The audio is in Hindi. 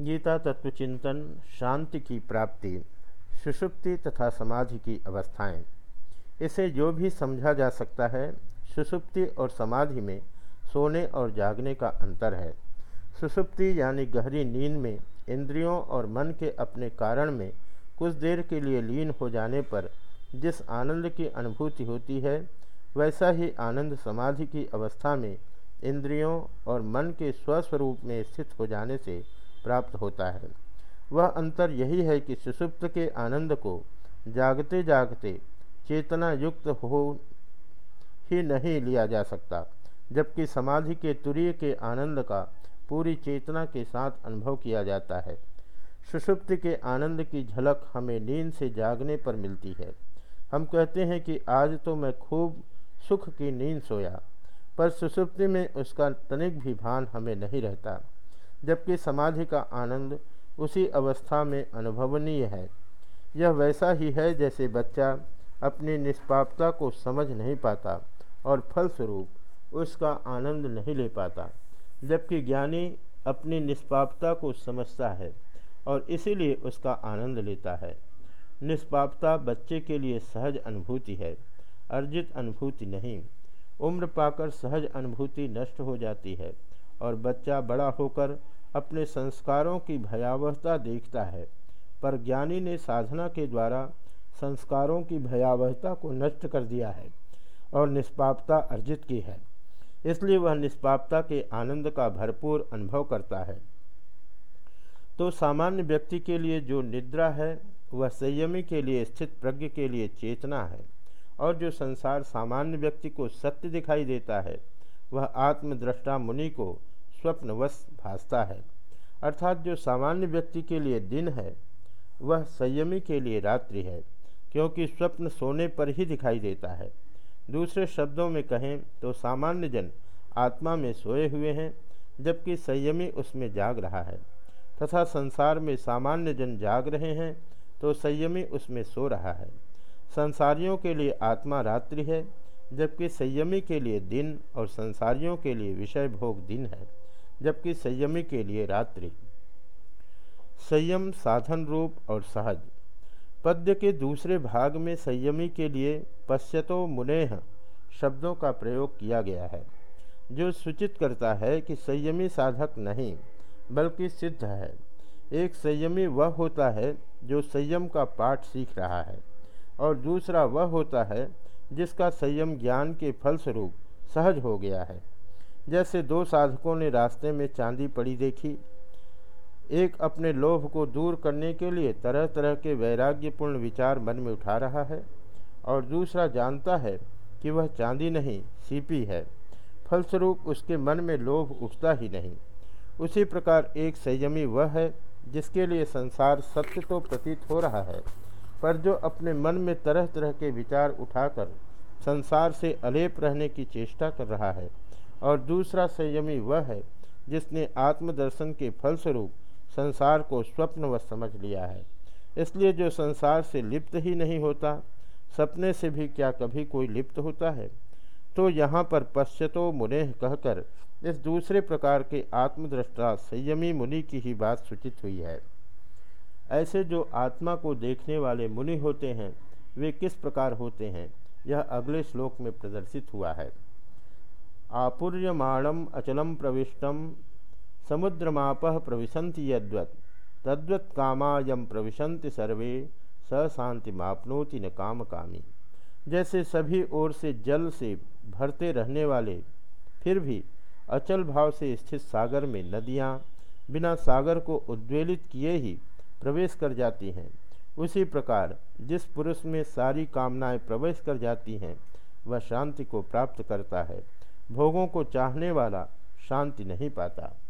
गीता तत्वचिंतन, शांति की प्राप्ति, सुषुप्ति तथा समाधि की अवस्थाएँ। इसे जो भी समझा जा सकता है, सुषुप्ति और समाधि में सोने और जागने का अंतर है। सुषुप्ति यानी गहरी नींद में इंद्रियों और मन के अपने कारण में कुछ देर के लिए लीन हो जाने पर जिस आनंद की अनुभूति होती है, वैसा ही आनंद समाधि की अवस्था में इंद्रियों और मन के स्वस्वरूप में स्थित हो जाने से प्राप्त होता है। वह अंतर यही है कि सुसुप्त के आनंद को जागते जागते चेतना युक्त हो ही नहीं लिया जा सकता, जबकि समाधि के तुरीय के आनंद का पूरी चेतना के साथ अनुभव किया जाता है। सुषुप्ति के आनंद की झलक हमें नींद से जागने पर मिलती है। हम कहते हैं कि आज तो मैं खूब सुख की नींद सोया, पर सुसुप्ति में उसका तनिक भी भान हमें नहीं रहता। जबकि समाधि का आनंद उसी अवस्था में अनुभवनीय है। यह वैसा ही है जैसे बच्चा अपनी निष्पापता को समझ नहीं पाता और फलस्वरूप उसका आनंद नहीं ले पाता, जबकि ज्ञानी अपनी निष्पापता को समझता है और इसीलिए उसका आनंद लेता है। निष्पापता बच्चे के लिए सहज अनुभूति है, अर्जित अनुभूति नहीं। उम्र पाकर सहज अनुभूति नष्ट हो जाती है और बच्चा बड़ा होकर अपने संस्कारों की भयावहता देखता है, पर ज्ञानी ने साधना के द्वारा संस्कारों की भयावहता को नष्ट कर दिया है और निष्पापता अर्जित की है। इसलिए वह निष्पापता के आनंद का भरपूर अनुभव करता है। तो सामान्य व्यक्ति के लिए जो निद्रा है, वह संयमी के लिए, स्थित प्रज्ञ के लिए चेतना है और जो संसार सामान्य व्यक्ति को सत्य दिखाई देता है, वह आत्मद्रष्टा मुनि को स्वप्नवश भासता है, अर्थात जो सामान्य व्यक्ति के लिए दिन है, वह संयमी के लिए रात्रि है, क्योंकि स्वप्न सोने पर ही दिखाई देता है। दूसरे शब्दों में कहें तो सामान्य जन आत्मा में सोए हुए हैं, जबकि संयमी उसमें जाग रहा है, तथा संसार में सामान्य जन जाग रहे हैं तो संयमी उसमें सो रहा है। संसारियों के लिए आत्मा रात्रि है, जबकि संयमी के लिए दिन और संसारियों के लिए विषय भोग दिन है। जबकि संयमी के लिए रात्रि। संयम साधन रूप और सहज। पद्य के दूसरे भाग में संयमी के लिए पश्यतो मुनेह शब्दों का प्रयोग किया गया है, जो सूचित करता है कि संयमी साधक नहीं, बल्कि सिद्ध है। एक संयमी वह होता है जो संयम का पाठ सीख रहा है, और दूसरा वह होता है जिसका संयम ज्ञान के फलस्वरूप सहज हो गया है। जैसे दो साधकों ने रास्ते में चांदी पड़ी देखी, एक अपने लोभ को दूर करने के लिए तरह तरह के वैराग्यपूर्ण विचार मन में उठा रहा है और दूसरा जानता है कि वह चांदी नहीं, सीपी है। फलस्वरूप उसके मन में लोभ उठता ही नहीं। उसी प्रकार एक संयमी वह है जिसके लिए संसार सत्य तो प्रतीत हो रहा है, पर जो अपने मन में तरह तरह के विचार उठाकर संसार से अलेप रहने की चेष्टा कर रहा है। और दूसरा संयमी वह है, जिसने आत्मदर्शन के फलस्वरूप संसार को स्वप्नवश समझ लिया है। इसलिए जो संसार से लिप्त ही नहीं होता, सपने से भी क्या कभी कोई लिप्त होता है? तो यहाँ पर पश्चतो मुनेह कहकर इस दूसरे प्रकार के आत्मदृष्टा संयमी मुनि की ही बात सूचित हुई है। ऐसे जो आत्मा को देखने वाले मुनि होते हैं, वे किस प्रकार होते हैं? यह अगले श्लोक में प्रदर्शित हुआ है। आपूर्यमाणम अचलम प्रविष्टम समुद्रमाप प्रविशंति यद्वत्। तद्वत् कामायम प्रविशंति सर्वे, स शांति मापनोति न काम कामी जैसे सभी ओर से जल से भरते रहने वाले, फिर भी अचल भाव से स्थित सागर में नदियाँ बिना सागर को उद्वेलित किए ही प्रवेश कर जाती हैं। उसी प्रकार जिस पुरुष में सारी कामनाएँ प्रवेश कर जाती हैं, वह शांति को प्राप्त करता है। भोगों को चाहने वाला शांति नहीं पाता।